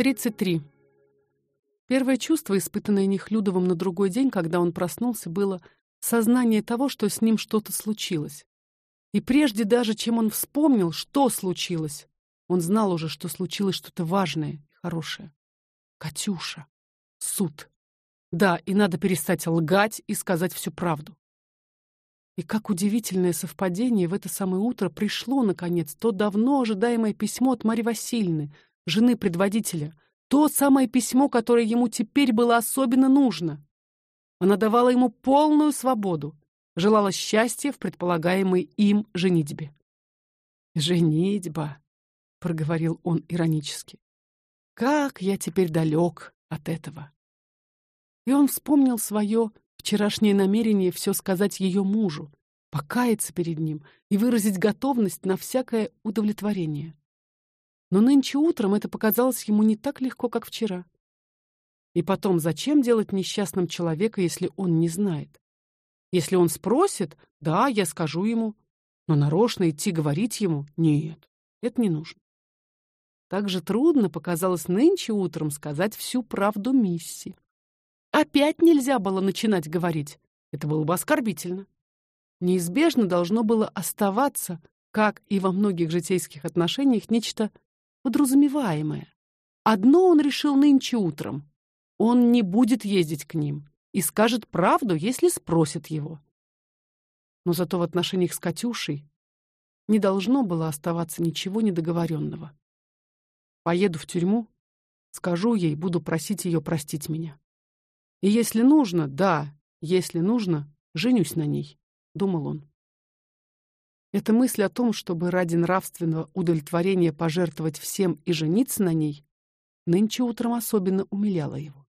33. Первое чувство, испытанное Нехлюдовым на другой день, когда он проснулся, было сознание того, что с ним что-то случилось. И прежде даже, чем он вспомнил, что случилось, он знал уже, что случилось что-то важное и хорошее. Катюша. Суд. Да, и надо перестать лгать и сказать всю правду. И как удивительное совпадение, в это самое утро пришло наконец то давно ожидаемое письмо от Марьи Васильевны, жены предводителя, то самое письмо, которое ему теперь было особенно нужно. Она давала ему полную свободу, желала счастья в предполагаемой им женитьбе. Женитьба, проговорил он иронически. Как я теперь далек от этого. И он вспомнил свое вчерашнее намерение все сказать ее мужу, покаяться перед ним и выразить готовность на всякое удовлетворение. Но нынче утром это показалось ему не так легко, как вчера. И потом, зачем делать несчастным человека, если он не знает? Если он спросит, да, я скажу ему, но нарочно идти говорить ему нет, это не нужно. Так же трудно показалось нынче утром сказать всю правду Мисси. Опять нельзя было начинать говорить. Это было бы оскорбительно. Неизбежно должно было оставаться, как и во многих житейских отношениях, нечто подразумеваемое. Одно он решил нынче утром: он не будет ездить к ним и скажет правду, если спросят его. Но зато в отношениях с Катюшей не должно было оставаться ничего недоговоренного. Поеду в тюрьму, скажу ей, буду просить ее простить меня. И если нужно, да, если нужно, женюсь на ней, думал он. Эта мысль о том, чтобы ради нравственного удовлетворения пожертвовать всем и жениться на ней, нынче утром особенно умиляла его.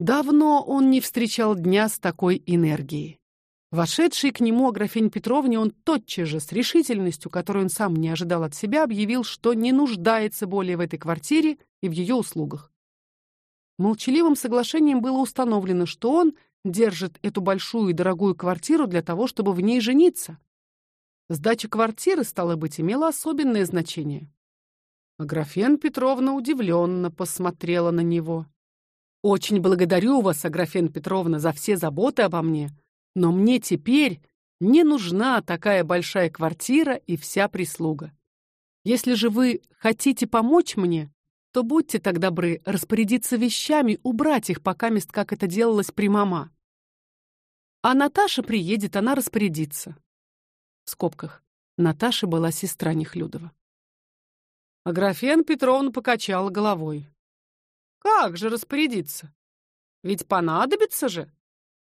Давно он не встречал дня с такой энергией. Вошедший к нему Аграфень Петровне, он тотчас же с решительностью, которую он сам не ожидал от себя, объявил, что не нуждается более в этой квартире и в ее услугах. Молчаливым соглашением было установлено, что он держит эту большую и дорогую квартиру для того, чтобы в ней жениться. Сдача квартиры, стало быть, имела особенное значение. Аграфен Петровна удивленно посмотрела на него. Очень благодарю вас, Аграфен Петровна, за все заботы обо мне, но мне теперь не нужна такая большая квартира и вся прислуга. Если же вы хотите помочь мне, то будьте так добры распорядиться вещами, убрать их, пока мест, как это делалось при мама. А Наташа приедет, она распорядится в скобках. Наташа была сестра Нехлюдова. Аграфен Петровна покачала головой. Как же распорядиться? Ведь понадобится же,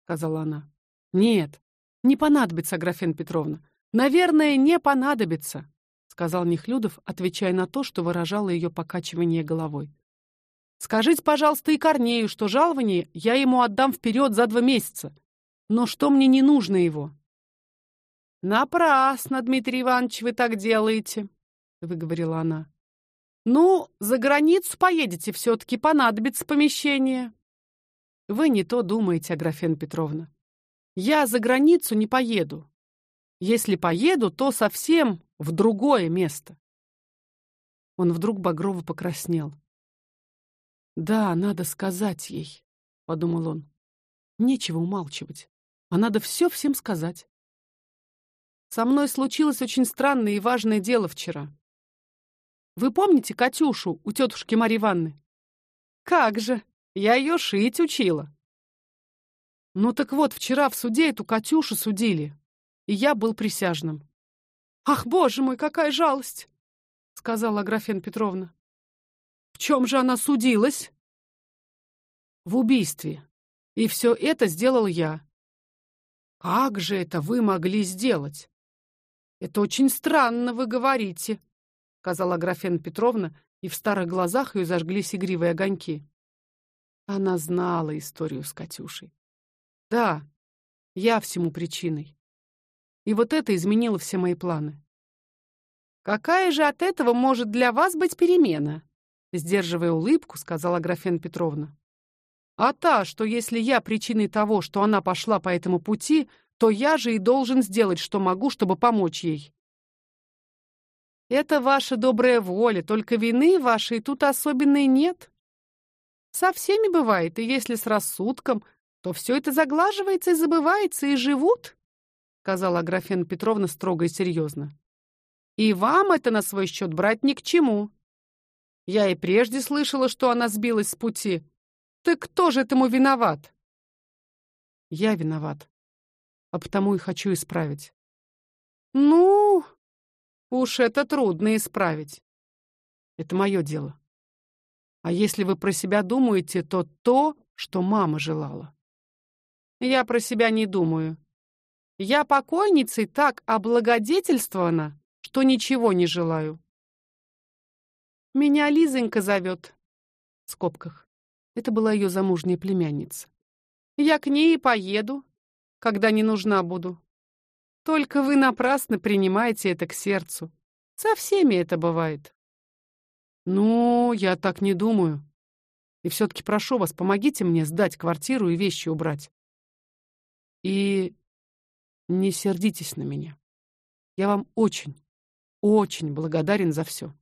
сказала она. Нет, не понадобится, Аграфен Петровна. Наверное, не понадобится, сказал Нехлюдов, отвечая на то, что выражало ее покачивание головой. Скажите, пожалуйста, и Корнею, что жалование я ему отдам вперед за два месяца. Но что мне не нужно его? Напрасно, Дмитрий Иванович, вы так делаете, выговорила она. Ну, за границу поедете, все таки понадобится помещение. Вы не то думаете, Аграфена Петровна. Я за границу не поеду. Если поеду, то совсем в другое место. Он вдруг багрово покраснел. Да, надо сказать ей, подумал он. Нечего умалчивать, а надо все всем сказать. Со мной случилось очень странное и важное дело вчера. Вы помните Катюшу у тетушки Марьи Ивановны? Как же, я ее шить учила. Ну так вот, вчера в суде эту Катюшу судили, и я был присяжным. Ах, боже мой, какая жалость, сказала Аграфена Петровна. В чем же она судилась? В убийстве. И все это сделал я. Как же это вы могли сделать? Это очень странно, вы говорите, сказала Графена Петровна, и в старых глазах ее зажглись игривые огоньки. Она знала историю с Катюшей. Да, я всему причиной. И вот это изменило все мои планы. Какая же от этого может для вас быть перемена? сдерживая улыбку, сказала Графена Петровна. А та, что если я причиной того, что она пошла по этому пути, то я же и должен сделать, что могу, чтобы помочь ей. Это ваша добрая воля, только вины вашей тут особенной нет. Со всеми бывает, и если с рассудком, то все это заглаживается и забывается, и живут, сказала Аграфена Петровна строго и серьезно. И вам это на свой счет брать ни к чему. Я и прежде слышала, что она сбилась с пути. Ты кто же этому виноват? Я виноват, а потому и хочу исправить. Ну, уж это трудно исправить. Это мое дело. А если вы про себя думаете, то то, что мама желала. Я про себя не думаю. Я покойницей так облагодетельствована, что ничего не желаю. Меня Лизонька зовет. В скобках. Это была ее замужняя племянница. Я к ней и поеду, когда не нужна буду. Только вы напрасно принимаете это к сердцу. Со всеми это бывает. Ну, я так не думаю. И все таки прошу вас, помогите мне сдать квартиру и вещи убрать. И не сердитесь на меня. Я вам очень, очень благодарен за все.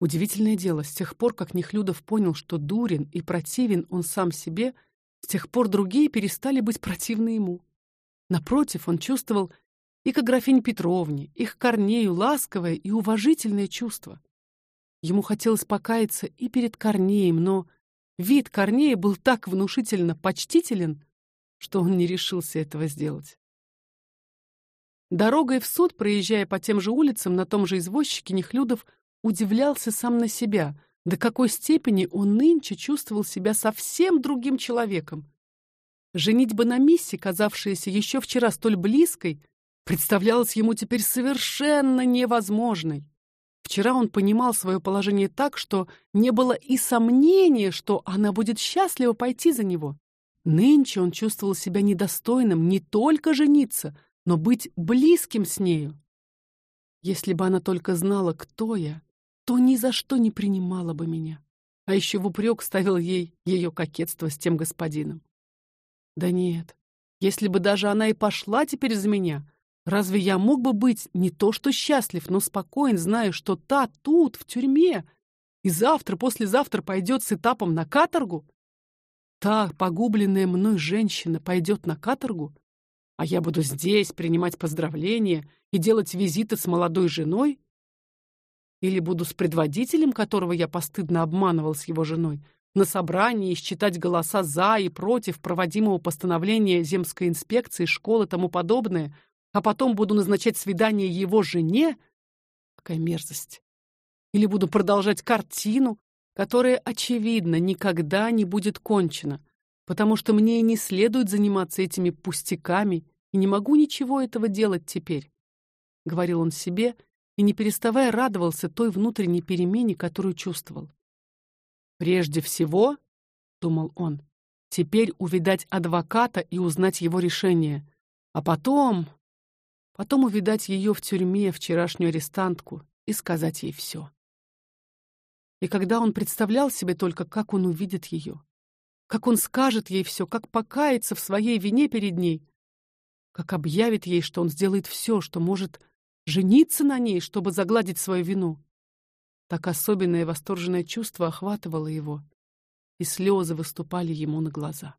Удивительное дело, с тех пор, как Нехлюдов понял, что дурен и противен он сам себе, с тех пор другие перестали быть противны ему. Напротив, он чувствовал и к графине Петровне, их Корнею ласковое и уважительное чувство. Ему хотелось покаяться и перед Корнеем, но вид Корнея был так внушительно почтителен, что он не решился этого сделать. Дорогой в суд, проезжая по тем же улицам, на том же извозчике Нехлюдов удивлялся сам на себя, до какой степени он нынче чувствовал себя совсем другим человеком. Женитьба на Миссе, казавшаяся еще вчера столь близкой, представлялась ему теперь совершенно невозможной. Вчера он понимал свое положение так, что не было и сомнения, что она будет счастлива пойти за него. Нынче он чувствовал себя недостойным не только жениться, но быть близким с нею. Если бы она только знала, кто я, то ни за что не принимала бы меня. А еще в упрек ставил ей ее кокетство с тем господином. Да нет, если бы даже она и пошла теперь за меня, разве я мог бы быть не то что счастлив, но спокоен, зная, что та тут в тюрьме и завтра, послезавтра пойдет с этапом на каторгу? Та погубленная мной женщина пойдет на каторгу, а я буду здесь принимать поздравления и делать визиты с молодой женой? Или буду с предводителем, которого я постыдно обманывал с его женой, на собрании считать голоса за и против проводимого постановления земской инспекции, школы тому подобное, а потом буду назначать свидание его жене? Какая мерзость! Или буду продолжать картину, которая очевидно никогда не будет кончена, потому что мне и не следует заниматься этими пустяками, и не могу ничего этого делать теперь, говорил он себе и не переставая радовался той внутренней перемене, которую чувствовал. Прежде всего, думал он, теперь увидать адвоката и узнать его решение, а потом, потом увидать ее в тюрьме, вчерашнюю арестантку, и сказать ей все. И когда он представлял себе только, как он увидит ее, как он скажет ей все, как покается в своей вине перед ней, как объявит ей, что он сделает все, что может жениться на ней, чтобы загладить свою вину. Так особенное восторженное чувство охватывало его, и слезы выступали ему на глаза.